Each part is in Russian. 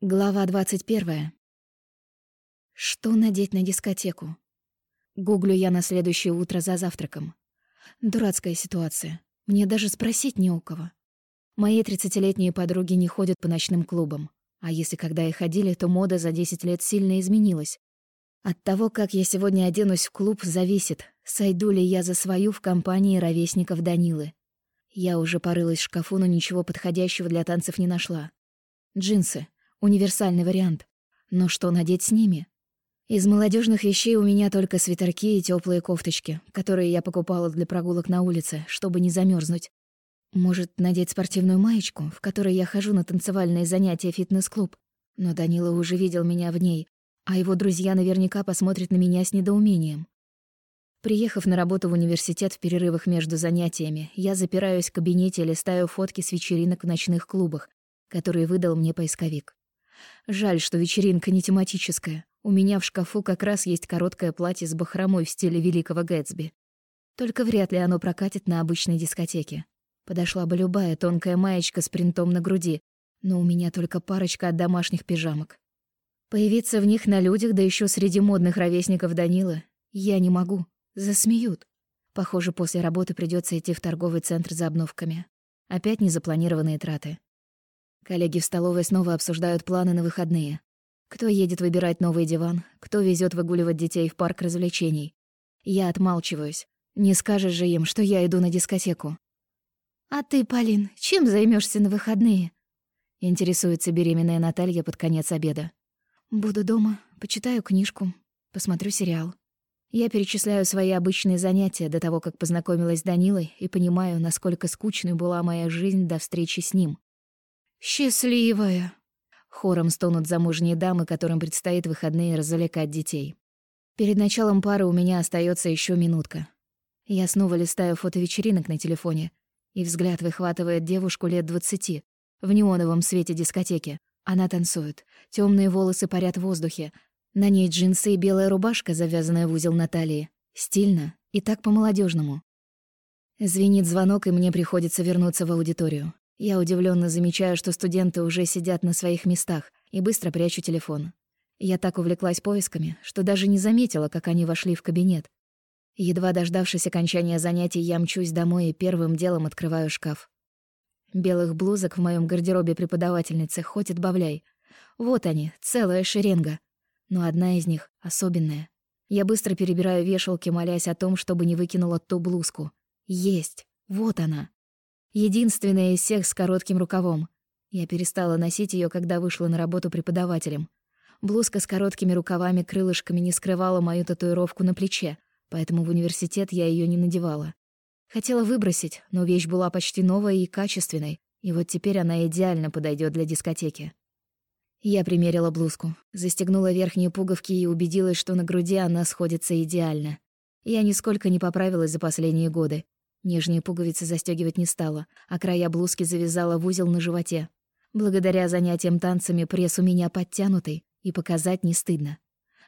Глава 21. Что надеть на дискотеку? Гуглю я на следующее утро за завтраком. Дурацкая ситуация. Мне даже спросить не у кого. Мои тридцатилетние подруги не ходят по ночным клубам. А если когда и ходили, то мода за 10 лет сильно изменилась. От того, как я сегодня оденусь в клуб, зависит, сойду ли я за свою в компании ровесников Данилы. Я уже порылась в шкафу, но ничего подходящего для танцев не нашла. Джинсы — Универсальный вариант. Но что надеть с ними? Из молодежных вещей у меня только свитерки и теплые кофточки, которые я покупала для прогулок на улице, чтобы не замерзнуть. Может, надеть спортивную маечку, в которой я хожу на танцевальные занятия фитнес-клуб? Но Данила уже видел меня в ней, а его друзья наверняка посмотрят на меня с недоумением. Приехав на работу в университет в перерывах между занятиями, я запираюсь в кабинете и листаю фотки с вечеринок в ночных клубах, которые выдал мне поисковик. Жаль, что вечеринка не тематическая. У меня в шкафу как раз есть короткое платье с бахромой в стиле Великого Гэтсби. Только вряд ли оно прокатит на обычной дискотеке. Подошла бы любая тонкая маечка с принтом на груди, но у меня только парочка от домашних пижамок. Появиться в них на людях, да еще среди модных ровесников Данила, я не могу. Засмеют. Похоже, после работы придется идти в торговый центр за обновками. Опять незапланированные траты. Коллеги в столовой снова обсуждают планы на выходные. Кто едет выбирать новый диван, кто везет выгуливать детей в парк развлечений. Я отмалчиваюсь. Не скажешь же им, что я иду на дискотеку. «А ты, Полин, чем займешься на выходные?» Интересуется беременная Наталья под конец обеда. «Буду дома, почитаю книжку, посмотрю сериал». Я перечисляю свои обычные занятия до того, как познакомилась с Данилой, и понимаю, насколько скучной была моя жизнь до встречи с ним. «Счастливая!» Хором стонут замужние дамы, которым предстоит выходные развлекать детей. Перед началом пары у меня остается еще минутка. Я снова листаю фото вечеринок на телефоне, и взгляд выхватывает девушку лет двадцати в неоновом свете дискотеки. Она танцует, темные волосы парят в воздухе, на ней джинсы и белая рубашка, завязанная в узел на талии. Стильно и так по молодежному Звенит звонок, и мне приходится вернуться в аудиторию. Я удивленно замечаю, что студенты уже сидят на своих местах, и быстро прячу телефон. Я так увлеклась поисками, что даже не заметила, как они вошли в кабинет. Едва дождавшись окончания занятий, я мчусь домой и первым делом открываю шкаф. Белых блузок в моем гардеробе преподавательницы хоть отбавляй. Вот они, целая шеренга. Но одна из них особенная. Я быстро перебираю вешалки, молясь о том, чтобы не выкинула ту блузку. Есть. Вот она. Единственная из всех с коротким рукавом. Я перестала носить ее, когда вышла на работу преподавателем. Блузка с короткими рукавами-крылышками не скрывала мою татуировку на плече, поэтому в университет я ее не надевала. Хотела выбросить, но вещь была почти новая и качественной, и вот теперь она идеально подойдет для дискотеки. Я примерила блузку, застегнула верхние пуговки и убедилась, что на груди она сходится идеально. Я нисколько не поправилась за последние годы, Нижние пуговицы застегивать не стала, а края блузки завязала в узел на животе. Благодаря занятиям танцами пресс у меня подтянутый, и показать не стыдно.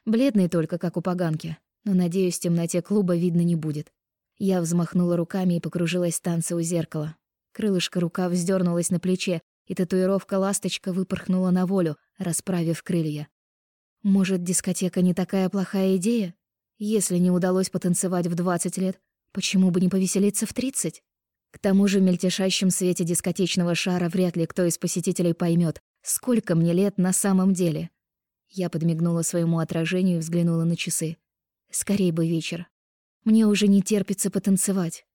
Бледный только, как у поганки, но, надеюсь, в темноте клуба видно не будет. Я взмахнула руками и покружилась в танце у зеркала. Крылышко рука вздернулась на плече, и татуировка «Ласточка» выпорхнула на волю, расправив крылья. Может, дискотека не такая плохая идея? Если не удалось потанцевать в 20 лет, Почему бы не повеселиться в тридцать? К тому же в мельтешащем свете дискотечного шара вряд ли кто из посетителей поймет, сколько мне лет на самом деле. Я подмигнула своему отражению и взглянула на часы. Скорей бы вечер. Мне уже не терпится потанцевать.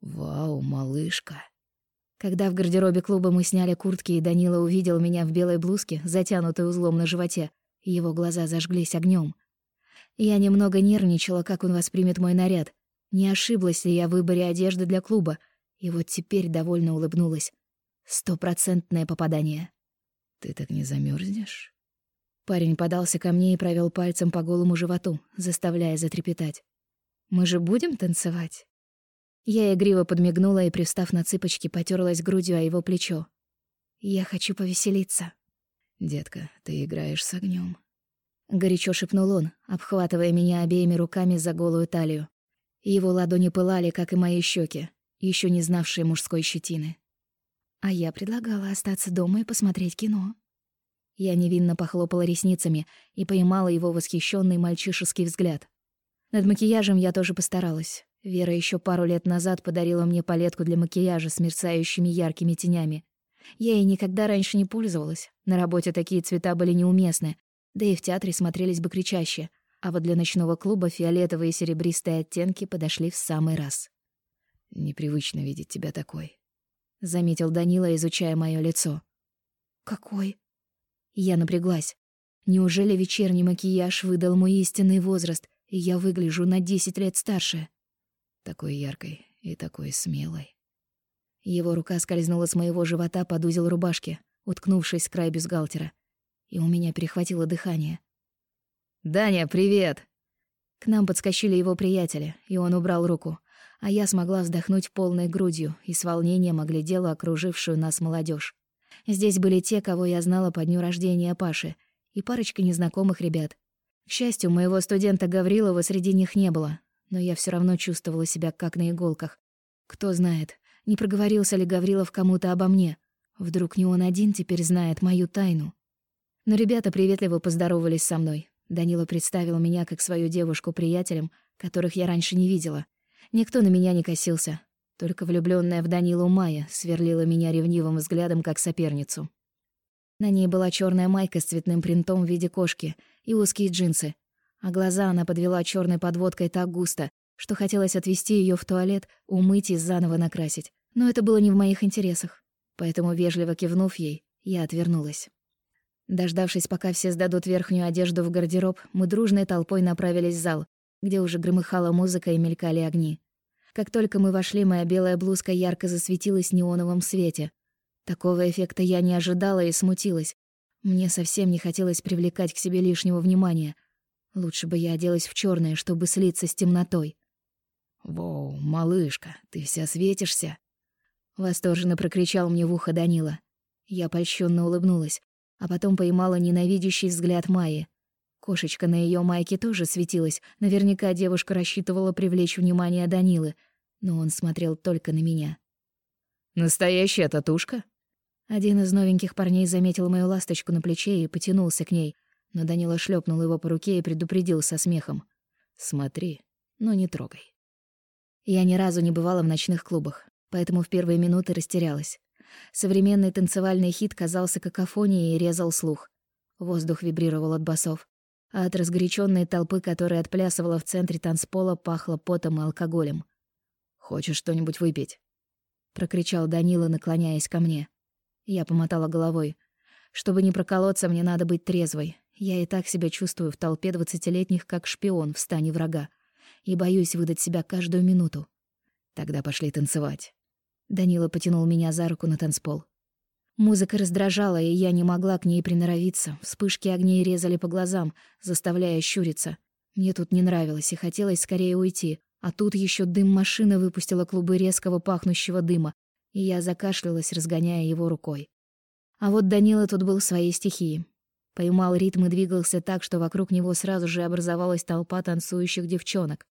«Вау, малышка!» Когда в гардеробе клуба мы сняли куртки, и Данила увидел меня в белой блузке, затянутой узлом на животе, его глаза зажглись огнем. Я немного нервничала, как он воспримет мой наряд, не ошиблась ли я в выборе одежды для клуба, и вот теперь довольно улыбнулась. Стопроцентное попадание. «Ты так не замерзнешь? Парень подался ко мне и провел пальцем по голому животу, заставляя затрепетать. «Мы же будем танцевать?» Я игриво подмигнула и, привстав на цыпочки, потерлась грудью о его плечо. «Я хочу повеселиться». «Детка, ты играешь с огнем. Горячо шепнул он, обхватывая меня обеими руками за голую талию. Его ладони пылали, как и мои щеки, еще не знавшие мужской щетины. А я предлагала остаться дома и посмотреть кино. Я невинно похлопала ресницами и поймала его восхищенный мальчишеский взгляд. Над макияжем я тоже постаралась. Вера еще пару лет назад подарила мне палетку для макияжа с мерцающими яркими тенями. Я ей никогда раньше не пользовалась. На работе такие цвета были неуместны, да и в театре смотрелись бы кричаще. А вот для ночного клуба фиолетовые и серебристые оттенки подошли в самый раз. «Непривычно видеть тебя такой», — заметил Данила, изучая мое лицо. «Какой?» Я напряглась. Неужели вечерний макияж выдал мой истинный возраст, и я выгляжу на десять лет старше? Такой яркой и такой смелой. Его рука скользнула с моего живота под узел рубашки, уткнувшись в край бюстгальтера. И у меня перехватило дыхание. «Даня, привет!» К нам подскочили его приятели, и он убрал руку, а я смогла вздохнуть полной грудью и с волнением оглядела окружившую нас молодежь. Здесь были те, кого я знала по дню рождения Паши, и парочка незнакомых ребят. К счастью, моего студента Гаврилова среди них не было, но я все равно чувствовала себя как на иголках. Кто знает, не проговорился ли Гаврилов кому-то обо мне. Вдруг не он один теперь знает мою тайну. Но ребята приветливо поздоровались со мной. Данила представил меня как свою девушку приятелям, которых я раньше не видела. Никто на меня не косился. Только влюбленная в Данилу Майя сверлила меня ревнивым взглядом, как соперницу. На ней была черная майка с цветным принтом в виде кошки и узкие джинсы, а глаза она подвела черной подводкой так густо, что хотелось отвезти ее в туалет, умыть и заново накрасить. Но это было не в моих интересах. Поэтому, вежливо кивнув ей, я отвернулась. Дождавшись, пока все сдадут верхнюю одежду в гардероб, мы дружной толпой направились в зал, где уже громыхала музыка и мелькали огни. Как только мы вошли, моя белая блузка ярко засветилась в неоновом свете. Такого эффекта я не ожидала и смутилась. Мне совсем не хотелось привлекать к себе лишнего внимания. Лучше бы я оделась в черное, чтобы слиться с темнотой. «Воу, малышка, ты вся светишься!» Восторженно прокричал мне в ухо Данила. Я польщенно улыбнулась, а потом поймала ненавидящий взгляд Майи. Кошечка на ее майке тоже светилась. Наверняка девушка рассчитывала привлечь внимание Данилы, но он смотрел только на меня. «Настоящая татушка?» Один из новеньких парней заметил мою ласточку на плече и потянулся к ней, но Данила шлепнул его по руке и предупредил со смехом. «Смотри, но не трогай». Я ни разу не бывала в ночных клубах, поэтому в первые минуты растерялась. Современный танцевальный хит казался какофонией и резал слух. Воздух вибрировал от басов, а от разгоряченной толпы, которая отплясывала в центре танцпола, пахло потом и алкоголем. «Хочешь что-нибудь выпить?» — прокричал Данила, наклоняясь ко мне. Я помотала головой. Чтобы не проколоться, мне надо быть трезвой. Я и так себя чувствую в толпе двадцатилетних как шпион в стане врага. И боюсь выдать себя каждую минуту. Тогда пошли танцевать. Данила потянул меня за руку на танцпол. Музыка раздражала, и я не могла к ней приноровиться. Вспышки огней резали по глазам, заставляя щуриться. Мне тут не нравилось, и хотелось скорее уйти. А тут еще дым машины выпустила клубы резкого пахнущего дыма, и я закашлялась, разгоняя его рукой. А вот Данила тут был в своей стихии. Поймал ритм и двигался так, что вокруг него сразу же образовалась толпа танцующих девчонок.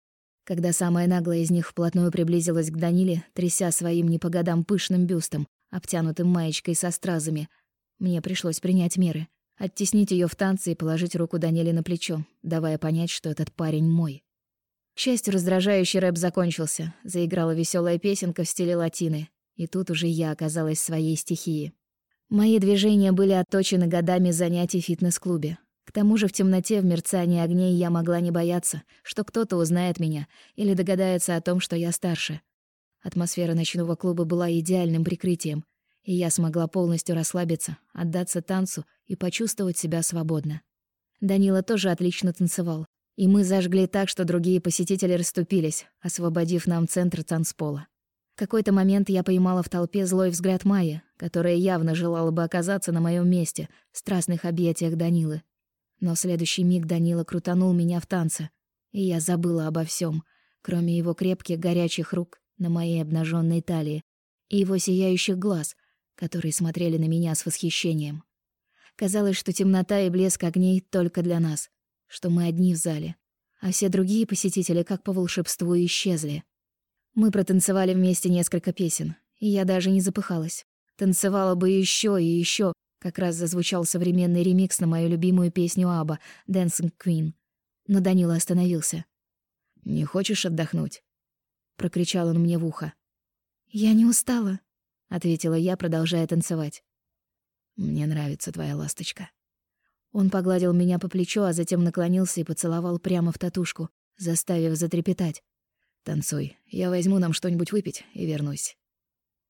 Когда самая наглая из них вплотную приблизилась к Даниле, тряся своим не по годам пышным бюстом, обтянутым маечкой со стразами, мне пришлось принять меры. Оттеснить ее в танце и положить руку Даниле на плечо, давая понять, что этот парень мой. К счастью, раздражающий рэп закончился. Заиграла веселая песенка в стиле латины. И тут уже я оказалась в своей стихии. Мои движения были отточены годами занятий в фитнес-клубе. К тому же в темноте, в мерцании огней я могла не бояться, что кто-то узнает меня или догадается о том, что я старше. Атмосфера ночного клуба была идеальным прикрытием, и я смогла полностью расслабиться, отдаться танцу и почувствовать себя свободно. Данила тоже отлично танцевал, и мы зажгли так, что другие посетители расступились, освободив нам центр танцпола. В какой-то момент я поймала в толпе злой взгляд Майи, которая явно желала бы оказаться на моем месте, в страстных объятиях Данилы. Но в следующий миг Данила крутанул меня в танце, и я забыла обо всем, кроме его крепких горячих рук на моей обнаженной талии и его сияющих глаз, которые смотрели на меня с восхищением. Казалось, что темнота и блеск огней только для нас, что мы одни в зале, а все другие посетители, как по волшебству, исчезли. Мы протанцевали вместе несколько песен, и я даже не запыхалась. Танцевала бы еще и еще, Как раз зазвучал современный ремикс на мою любимую песню Аба «Dancing Queen». Но Данила остановился. «Не хочешь отдохнуть?» — прокричал он мне в ухо. «Я не устала», — ответила я, продолжая танцевать. «Мне нравится твоя ласточка». Он погладил меня по плечу, а затем наклонился и поцеловал прямо в татушку, заставив затрепетать. «Танцуй, я возьму нам что-нибудь выпить и вернусь».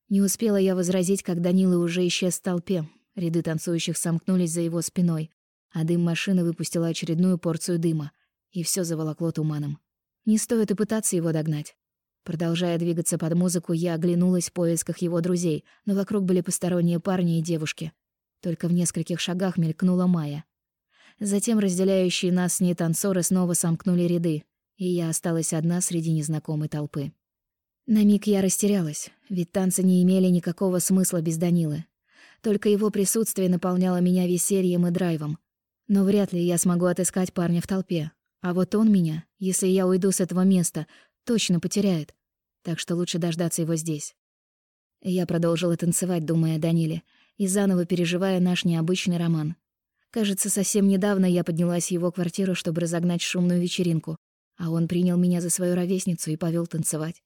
Не успела я возразить, как Данила уже исчез в толпе. Ряды танцующих сомкнулись за его спиной, а дым машины выпустила очередную порцию дыма, и все заволокло туманом. Не стоит и пытаться его догнать. Продолжая двигаться под музыку, я оглянулась в поисках его друзей, но вокруг были посторонние парни и девушки. Только в нескольких шагах мелькнула Майя. Затем разделяющие нас с ней танцоры снова сомкнули ряды, и я осталась одна среди незнакомой толпы. На миг я растерялась, ведь танцы не имели никакого смысла без Данилы. Только его присутствие наполняло меня весельем и драйвом. Но вряд ли я смогу отыскать парня в толпе. А вот он меня, если я уйду с этого места, точно потеряет. Так что лучше дождаться его здесь. Я продолжила танцевать, думая о Даниле, и заново переживая наш необычный роман. Кажется, совсем недавно я поднялась в его квартиру, чтобы разогнать шумную вечеринку, а он принял меня за свою ровесницу и повел танцевать.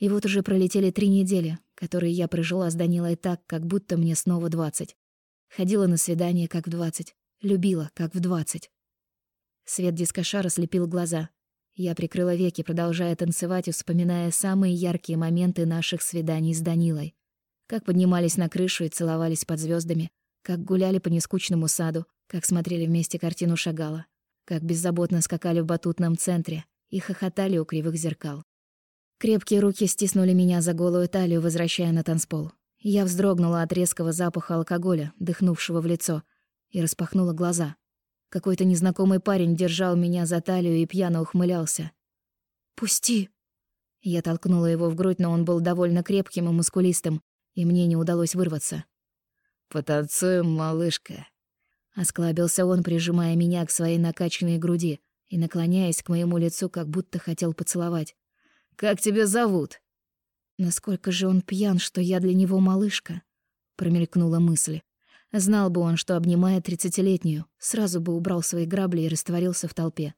И вот уже пролетели три недели, которые я прожила с Данилой так, как будто мне снова двадцать. Ходила на свидание, как в двадцать. Любила, как в двадцать. Свет дискошара слепил глаза. Я прикрыла веки, продолжая танцевать и вспоминая самые яркие моменты наших свиданий с Данилой. Как поднимались на крышу и целовались под звездами, как гуляли по нескучному саду, как смотрели вместе картину Шагала, как беззаботно скакали в батутном центре и хохотали у кривых зеркал. Крепкие руки стиснули меня за голую талию, возвращая на танцпол. Я вздрогнула от резкого запаха алкоголя, дыхнувшего в лицо, и распахнула глаза. Какой-то незнакомый парень держал меня за талию и пьяно ухмылялся. «Пусти!» Я толкнула его в грудь, но он был довольно крепким и мускулистым, и мне не удалось вырваться. «Потанцуем, малышка!» Осклабился он, прижимая меня к своей накачанной груди и наклоняясь к моему лицу, как будто хотел поцеловать. «Как тебя зовут?» Насколько же он пьян, что я для него малышка, промелькнула мысль. Знал бы он, что обнимая тридцатилетнюю, сразу бы убрал свои грабли и растворился в толпе.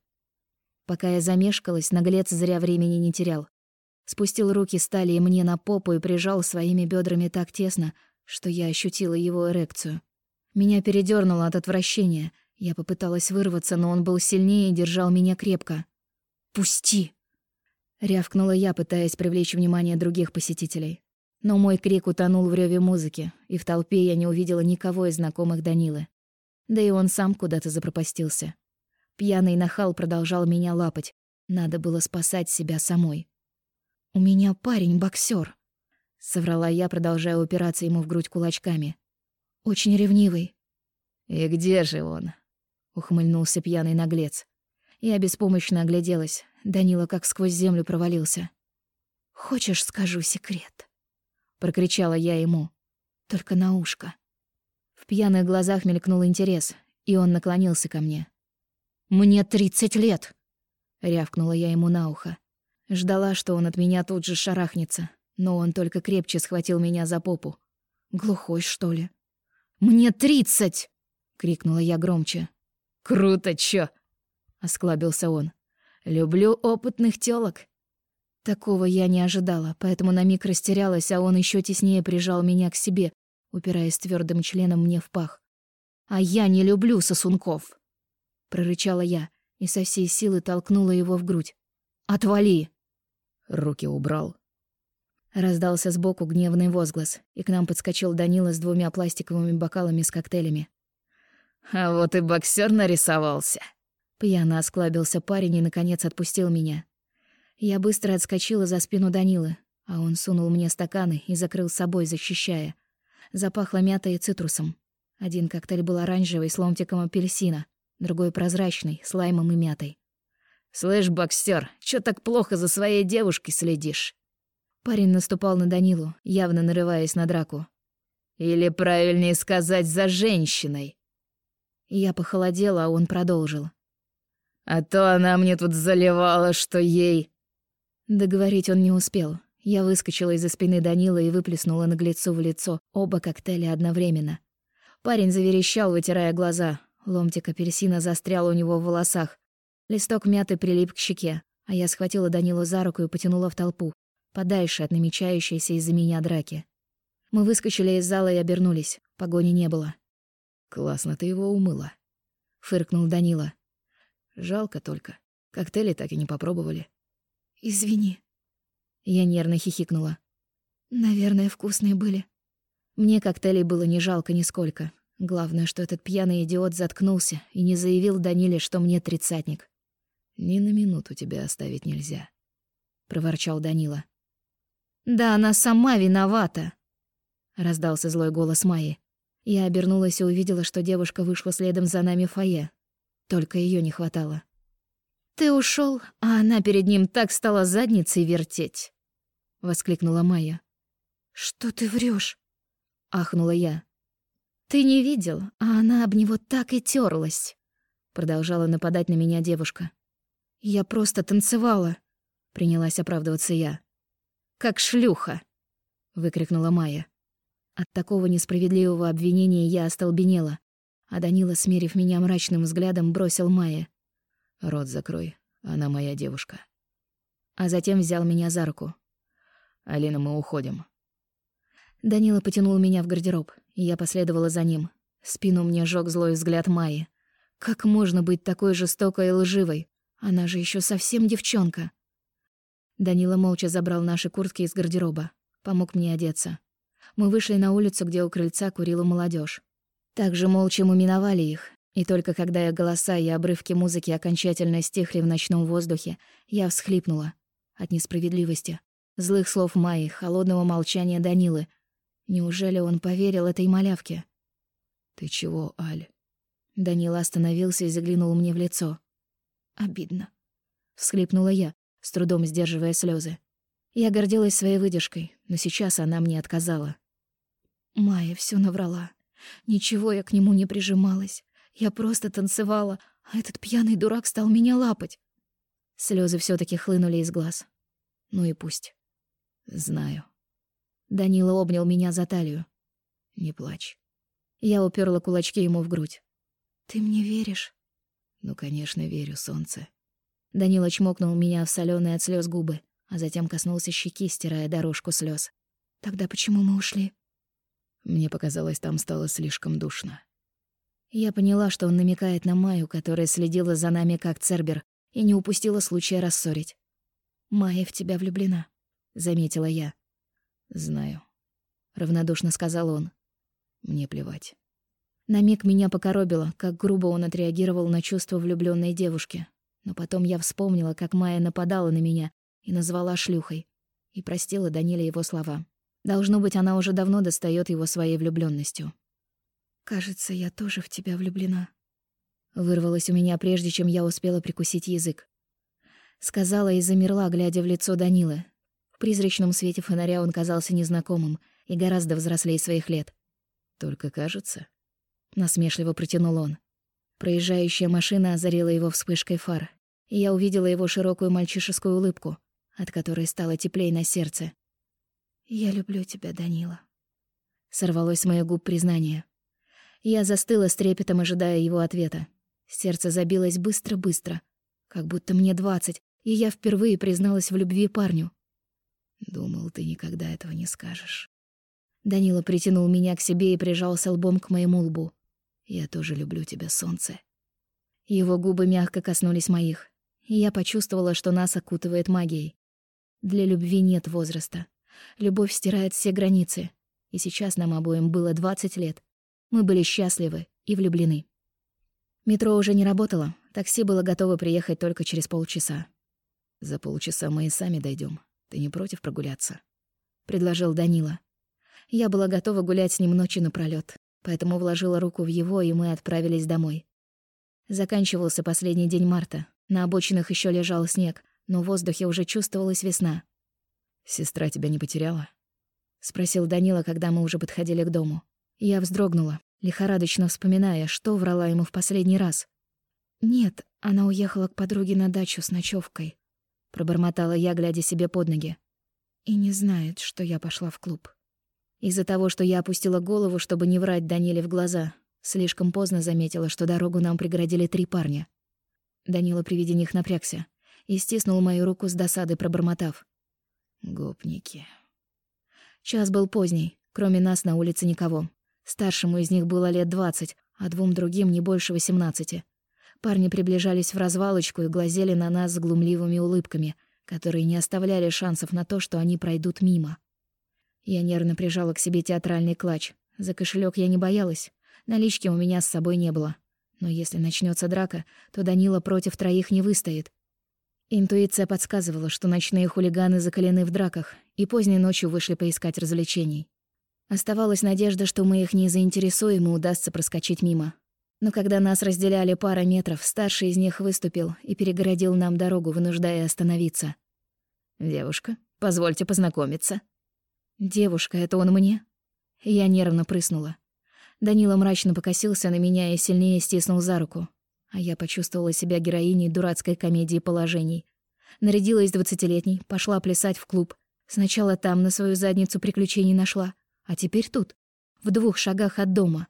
Пока я замешкалась, наглец зря времени не терял. Спустил руки с талии мне на попу и прижал своими бедрами так тесно, что я ощутила его эрекцию. Меня передёрнуло от отвращения. Я попыталась вырваться, но он был сильнее и держал меня крепко. «Пусти!» — рявкнула я, пытаясь привлечь внимание других посетителей. Но мой крик утонул в рёве музыки, и в толпе я не увидела никого из знакомых Данилы. Да и он сам куда-то запропастился. Пьяный нахал продолжал меня лапать. Надо было спасать себя самой. «У меня парень боксер, соврала я, продолжая упираться ему в грудь кулачками. «Очень ревнивый». «И где же он?» — ухмыльнулся пьяный наглец. Я беспомощно огляделась. Данила как сквозь землю провалился. «Хочешь, скажу секрет?» прокричала я ему. Только на ушко. В пьяных глазах мелькнул интерес, и он наклонился ко мне. Мне тридцать лет, рявкнула я ему на ухо. Ждала, что он от меня тут же шарахнется, но он только крепче схватил меня за попу. Глухой, что ли? Мне тридцать! крикнула я громче. Круто, чё? осклабился он. Люблю опытных тёлок. Такого я не ожидала, поэтому на миг растерялась, а он еще теснее прижал меня к себе, упираясь твердым членом мне в пах. «А я не люблю сосунков!» Прорычала я и со всей силы толкнула его в грудь. «Отвали!» Руки убрал. Раздался сбоку гневный возглас, и к нам подскочил Данила с двумя пластиковыми бокалами с коктейлями. «А вот и боксер нарисовался!» Пьяно осклабился парень и, наконец, отпустил меня. Я быстро отскочила за спину Данилы, а он сунул мне стаканы и закрыл собой, защищая. Запахло мятой и цитрусом. Один коктейль был оранжевый с ломтиком апельсина, другой прозрачный, с лаймом и мятой. «Слышь, боксер, чё так плохо за своей девушкой следишь?» Парень наступал на Данилу, явно нарываясь на драку. «Или правильнее сказать, за женщиной!» Я похолодела, а он продолжил. «А то она мне тут заливала, что ей...» Договорить он не успел. Я выскочила из-за спины Данила и выплеснула наглецу в лицо оба коктейля одновременно. Парень заверещал, вытирая глаза. Ломтик апельсина застрял у него в волосах. Листок мяты прилип к щеке, а я схватила Данилу за руку и потянула в толпу, подальше от намечающейся из-за меня драки. Мы выскочили из зала и обернулись. Погони не было. «Классно ты его умыла», — фыркнул Данила. «Жалко только. Коктейли так и не попробовали». «Извини». Я нервно хихикнула. «Наверное, вкусные были». Мне коктейлей было не жалко нисколько. Главное, что этот пьяный идиот заткнулся и не заявил Даниле, что мне тридцатник. «Ни на минуту тебя оставить нельзя», — проворчал Данила. «Да она сама виновата!» — раздался злой голос Майи. Я обернулась и увидела, что девушка вышла следом за нами в фойе. Только ее не хватало. «Ты ушел, а она перед ним так стала задницей вертеть!» — воскликнула Майя. «Что ты врешь? ахнула я. «Ты не видел, а она об него так и терлась. Продолжала нападать на меня девушка. «Я просто танцевала», — принялась оправдываться я. «Как шлюха!» — выкрикнула Майя. От такого несправедливого обвинения я остолбенела, а Данила, смерив меня мрачным взглядом, бросил Майе. «Рот закрой, она моя девушка». А затем взял меня за руку. «Алина, мы уходим». Данила потянул меня в гардероб, и я последовала за ним. Спину мне жёг злой взгляд Майи. Как можно быть такой жестокой и лживой? Она же еще совсем девчонка. Данила молча забрал наши куртки из гардероба, помог мне одеться. Мы вышли на улицу, где у крыльца курила молодежь. Также молча мы миновали их, и только когда их голоса и обрывки музыки окончательно стихли в ночном воздухе, я всхлипнула от несправедливости, злых слов Майи, холодного молчания Данилы. Неужели он поверил этой малявке? «Ты чего, Аль?» Данила остановился и заглянул мне в лицо. «Обидно», — всхлипнула я, с трудом сдерживая слезы. Я гордилась своей выдержкой, но сейчас она мне отказала. Майя все наврала. Ничего я к нему не прижималась. Я просто танцевала, а этот пьяный дурак стал меня лапать. Слезы все таки хлынули из глаз. Ну и пусть. Знаю. Данила обнял меня за талию. Не плачь. Я уперла кулачки ему в грудь. Ты мне веришь? Ну, конечно, верю, солнце. Данила чмокнул меня в соленые от слез губы, а затем коснулся щеки, стирая дорожку слез. Тогда почему мы ушли? Мне показалось, там стало слишком душно. Я поняла, что он намекает на Майю, которая следила за нами как Цербер и не упустила случая рассорить. «Майя в тебя влюблена», — заметила я. «Знаю», — равнодушно сказал он. «Мне плевать». На миг меня покоробило, как грубо он отреагировал на чувство влюбленной девушки. Но потом я вспомнила, как Майя нападала на меня и назвала шлюхой. И простила Даниле его слова. Должно быть, она уже давно достает его своей влюбленностью. «Кажется, я тоже в тебя влюблена», — вырвалось у меня, прежде чем я успела прикусить язык. Сказала и замерла, глядя в лицо Данилы. В призрачном свете фонаря он казался незнакомым и гораздо взрослее своих лет. «Только кажется?» — насмешливо протянул он. Проезжающая машина озарила его вспышкой фар, и я увидела его широкую мальчишескую улыбку, от которой стало теплей на сердце. «Я люблю тебя, Данила». Сорвалось с моих губ признание. Я застыла с трепетом, ожидая его ответа. Сердце забилось быстро-быстро, как будто мне двадцать, и я впервые призналась в любви парню. «Думал, ты никогда этого не скажешь». Данила притянул меня к себе и прижался лбом к моему лбу. «Я тоже люблю тебя, солнце». Его губы мягко коснулись моих, и я почувствовала, что нас окутывает магией. Для любви нет возраста. Любовь стирает все границы. И сейчас нам обоим было 20 лет. Мы были счастливы и влюблены. Метро уже не работало. Такси было готово приехать только через полчаса. «За полчаса мы и сами дойдем. Ты не против прогуляться?» — предложил Данила. Я была готова гулять с ним ночи напролёт, поэтому вложила руку в его, и мы отправились домой. Заканчивался последний день марта. На обочинах еще лежал снег, но в воздухе уже чувствовалась весна. «Сестра тебя не потеряла?» — спросил Данила, когда мы уже подходили к дому. Я вздрогнула, лихорадочно вспоминая, что врала ему в последний раз. «Нет, она уехала к подруге на дачу с ночевкой», — пробормотала я, глядя себе под ноги. «И не знает, что я пошла в клуб». Из-за того, что я опустила голову, чтобы не врать Даниле в глаза, слишком поздно заметила, что дорогу нам преградили три парня. Данила при виде них напрягся и стиснул мою руку с досадой, пробормотав. «Гопники». Час был поздний, кроме нас на улице никого. Старшему из них было лет двадцать, а двум другим не больше восемнадцати. Парни приближались в развалочку и глазели на нас с глумливыми улыбками, которые не оставляли шансов на то, что они пройдут мимо. Я нервно прижала к себе театральный клатч. За кошелек я не боялась. Налички у меня с собой не было. Но если начнется драка, то Данила против троих не выстоит. Интуиция подсказывала, что ночные хулиганы закалены в драках и поздней ночью вышли поискать развлечений. Оставалась надежда, что мы их не заинтересуем и удастся проскочить мимо. Но когда нас разделяли пара метров, старший из них выступил и перегородил нам дорогу, вынуждая остановиться. «Девушка, позвольте познакомиться». «Девушка, это он мне?» Я нервно прыснула. Данила мрачно покосился на меня и сильнее стиснул за руку. А я почувствовала себя героиней дурацкой комедии положений. Нарядилась двадцатилетней, пошла плясать в клуб. Сначала там на свою задницу приключений нашла, а теперь тут, в двух шагах от дома.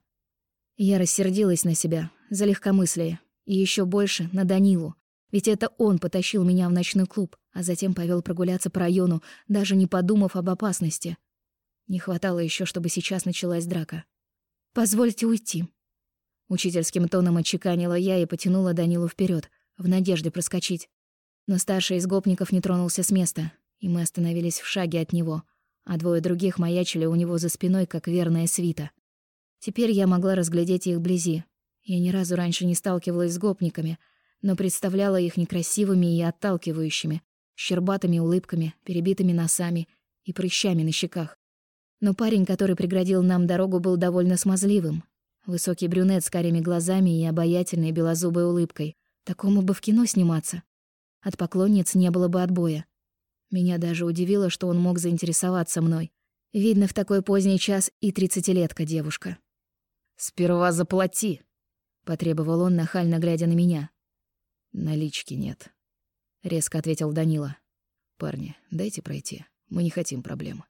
Я рассердилась на себя за легкомыслие и еще больше на Данилу, ведь это он потащил меня в ночной клуб, а затем повел прогуляться по району, даже не подумав об опасности. Не хватало еще, чтобы сейчас началась драка. «Позвольте уйти». Учительским тоном отчеканила я и потянула Данилу вперед, в надежде проскочить. Но старший из гопников не тронулся с места, и мы остановились в шаге от него, а двое других маячили у него за спиной, как верная свита. Теперь я могла разглядеть их вблизи. Я ни разу раньше не сталкивалась с гопниками, но представляла их некрасивыми и отталкивающими, щербатыми улыбками, перебитыми носами и прыщами на щеках. Но парень, который преградил нам дорогу, был довольно смазливым. Высокий брюнет с карими глазами и обаятельной белозубой улыбкой. Такому бы в кино сниматься. От поклонниц не было бы отбоя. Меня даже удивило, что он мог заинтересоваться мной. Видно, в такой поздний час и тридцатилетка девушка. «Сперва заплати», — потребовал он, нахально глядя на меня. «Налички нет», — резко ответил Данила. «Парни, дайте пройти. Мы не хотим проблем».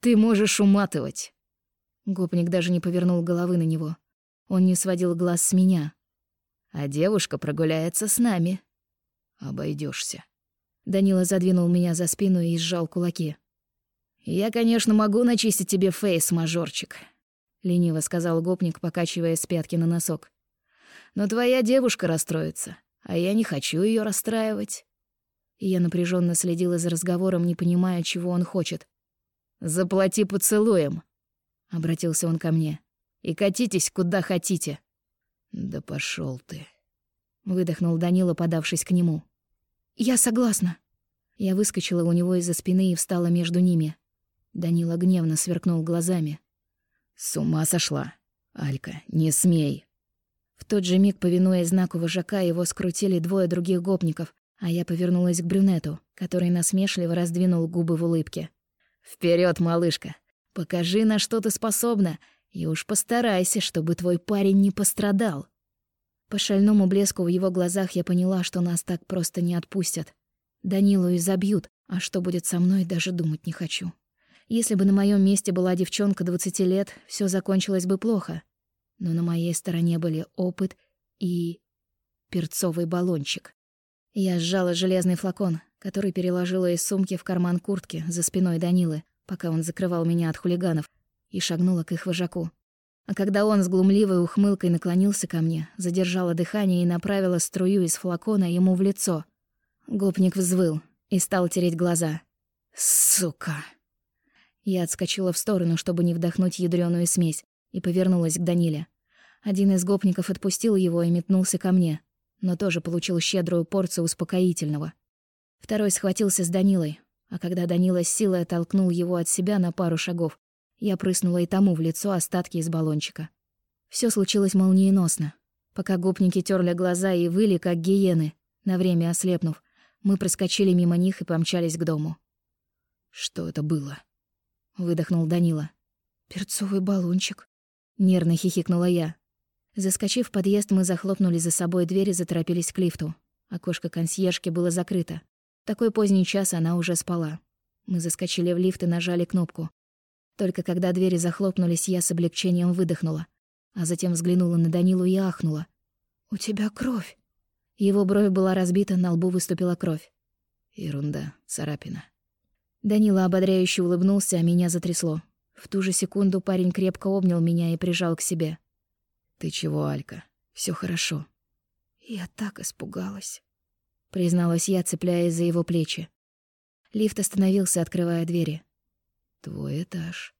«Ты можешь уматывать». Гопник даже не повернул головы на него. Он не сводил глаз с меня. «А девушка прогуляется с нами». Обойдешься. Данила задвинул меня за спину и сжал кулаки. «Я, конечно, могу начистить тебе фейс, мажорчик», — лениво сказал гопник, покачивая с пятки на носок. «Но твоя девушка расстроится, а я не хочу ее расстраивать». Я напряженно следила за разговором, не понимая, чего он хочет. «Заплати поцелуем», — обратился он ко мне. «И катитесь куда хотите». «Да пошел ты», — выдохнул Данила, подавшись к нему. «Я согласна». Я выскочила у него из-за спины и встала между ними. Данила гневно сверкнул глазами. «С ума сошла! Алька, не смей!» В тот же миг, повинуясь знаку вожака, его скрутили двое других гопников, а я повернулась к брюнету, который насмешливо раздвинул губы в улыбке. Вперед, малышка! Покажи, на что ты способна, и уж постарайся, чтобы твой парень не пострадал!» По шальному блеску в его глазах я поняла, что нас так просто не отпустят. Данилу изобьют, а что будет со мной, даже думать не хочу. Если бы на моем месте была девчонка 20 лет, все закончилось бы плохо. Но на моей стороне были опыт и... перцовый баллончик. Я сжала железный флакон, который переложила из сумки в карман куртки за спиной Данилы, пока он закрывал меня от хулиганов, и шагнула к их вожаку. А когда он с глумливой ухмылкой наклонился ко мне, задержала дыхание и направила струю из флакона ему в лицо. Гопник взвыл и стал тереть глаза. «Сука!» Я отскочила в сторону, чтобы не вдохнуть ядреную смесь, и повернулась к Даниле. Один из гопников отпустил его и метнулся ко мне, но тоже получил щедрую порцию успокоительного. Второй схватился с Данилой, а когда Данила с силой оттолкнул его от себя на пару шагов, я прыснула и тому в лицо остатки из баллончика. Все случилось молниеносно. Пока гопники терли глаза и выли, как гиены, на время ослепнув, мы проскочили мимо них и помчались к дому. «Что это было?» выдохнул Данила. Перцовый баллончик, нервно хихикнула я. Заскочив в подъезд, мы захлопнули за собой дверь и заторопились к лифту. Окошко консьержки было закрыто. Такой поздний час она уже спала. Мы заскочили в лифт и нажали кнопку. Только когда двери захлопнулись, я с облегчением выдохнула, а затем взглянула на Данилу и ахнула. «У тебя кровь!» Его бровь была разбита, на лбу выступила кровь. Ерунда, царапина. Данила ободряюще улыбнулся, а меня затрясло. В ту же секунду парень крепко обнял меня и прижал к себе. «Ты чего, Алька? Все хорошо». «Я так испугалась», — призналась я, цепляясь за его плечи. Лифт остановился, открывая двери. «Твой этаж».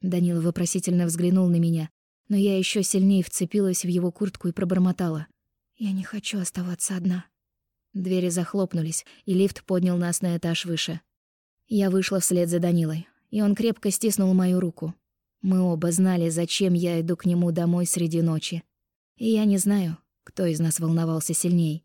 Данила вопросительно взглянул на меня, но я еще сильнее вцепилась в его куртку и пробормотала. «Я не хочу оставаться одна». Двери захлопнулись, и лифт поднял нас на этаж выше. Я вышла вслед за Данилой, и он крепко стиснул мою руку. Мы оба знали, зачем я иду к нему домой среди ночи. И я не знаю, кто из нас волновался сильней.